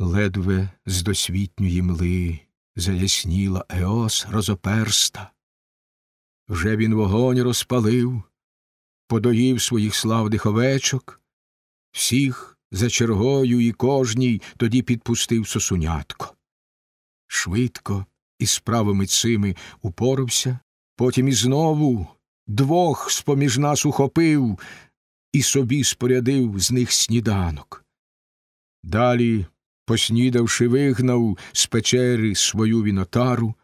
Ледве з досвітньої мли заясніла Еос розоперста. Вже він вогонь розпалив, подоїв своїх славних овечок, всіх за чергою і кожній тоді підпустив сосунятко. Швидко із справами цими упорався, потім і знову двох з поміж нас ухопив і собі спорядив з них сніданок. Далі, поснідавши, вигнав з печери свою вінотару,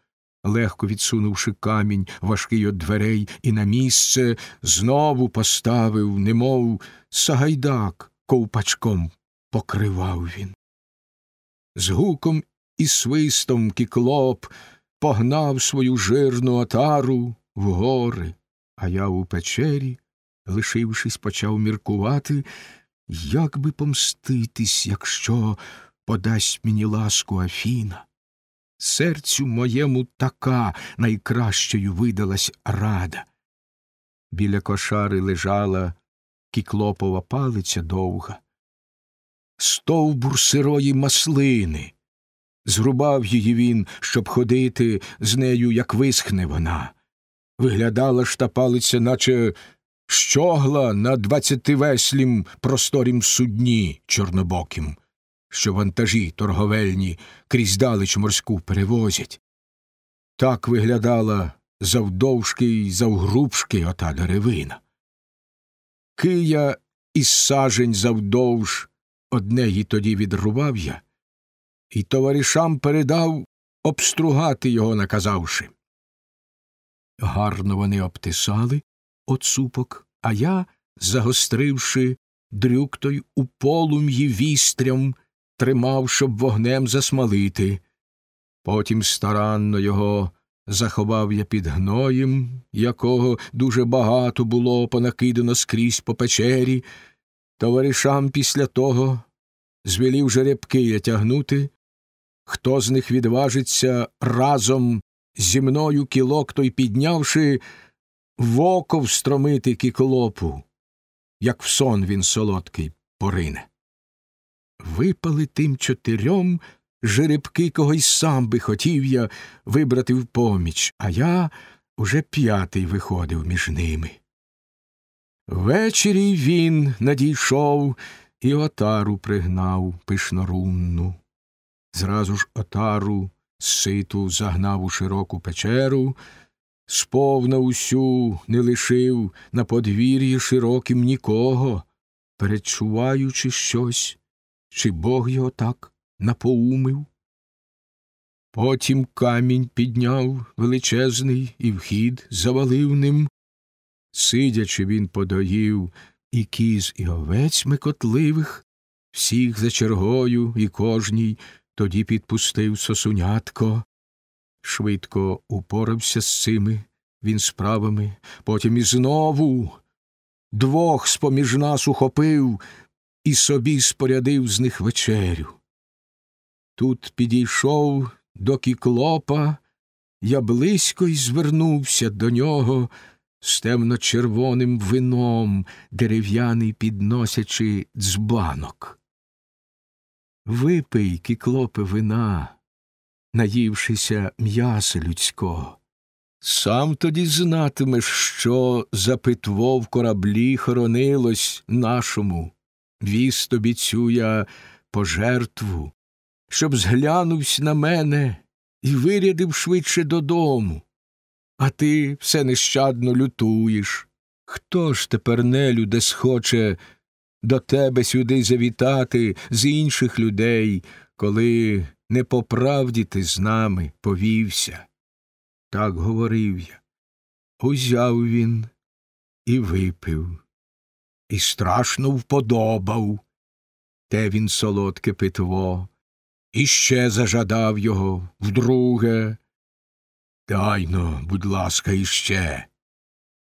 легко відсунувши камінь важкий от дверей, і на місце знову поставив, немов сагайдак ковпачком покривав він. З гуком і свистом кіклоп погнав свою жирну отару в гори, а я у печері, лишившись, почав міркувати, як би помститись, якщо подасть мені ласку Афіна. Серцю моєму така найкращою видалась рада. Біля кошари лежала кіклопова палиця довга, стовбур сирої маслини. Зрубав її він, щоб ходити з нею, як висхне вона. Виглядала ж та палиця, наче щогла на двадцятивеслім просторім судні чорнобокім що вантажі торговельні крізь далеч морську перевозять. Так виглядала завдовжки й завгрубшки ота деревина. Кия із сажень завдовж однеї тоді відрубав я, і товаришам передав обстругати його, наказавши. Гарно вони обтисали оцупок, а я, загостривши дрюк той у полум'ї вістрям, тримав, щоб вогнем засмалити. Потім старанно його заховав я під гноєм, якого дуже багато було понакидано скрізь по печері. Товаришам після того звелів жеребки я тягнути. Хто з них відважиться разом зі мною кілок той піднявши, в око встромити кіклопу, як в сон він солодкий порине випали тим чотирьом жеребки, кого й сам би хотів я вибрати в поміч, а я уже п'ятий виходив між ними. Ввечері він надійшов і отару пригнав пишнорунну. Зразу ж отару ситу загнав у широку печеру, сповна усю не лишив на подвір'ї широким нікого, перечуваючи щось, чи Бог його так напоумив? Потім камінь підняв величезний і вхід завалив ним. Сидячи, він подоїв і кіз, і овець микотливих, всіх за чергою і кожній тоді підпустив сосунятко. Швидко упорався з цими він справами, потім і знову двох з поміж нас ухопив і собі спорядив з них вечерю. Тут підійшов до кіклопа, я близько й звернувся до нього з темно червоним вином, дерев'яний підносячи дзбанок. Випий, кіклопе, вина, наївшися м'яса людського. Сам тоді знатимеш, що за питво в кораблі хоронилось нашому віз тобі цю я пожертву, щоб зглянувсь на мене і вирядив швидше додому. А ти все нещадно лютуєш. Хто ж тепер нелюде схоче до тебе сюди завітати з інших людей, коли не по правді ти з нами повівся? Так говорив я. Узяв він і випив і страшно вподобав. Те він солодке питво, і ще зажадав його вдруге. Дайно, будь ласка, іще.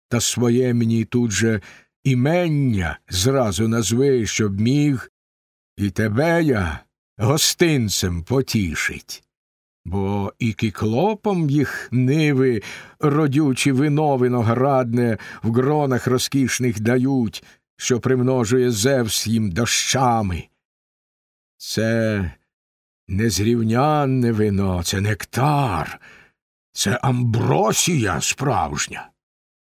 Та своє мені тут же імення зразу назви, щоб міг, і тебе я гостинцем потішить. Бо і кіклопом їх ниви родючі вино виноградне в гронах розкішних дають, що примножує Зевс їм дощами. Це Незрівнянне вино, це нектар, це амбросія справжня.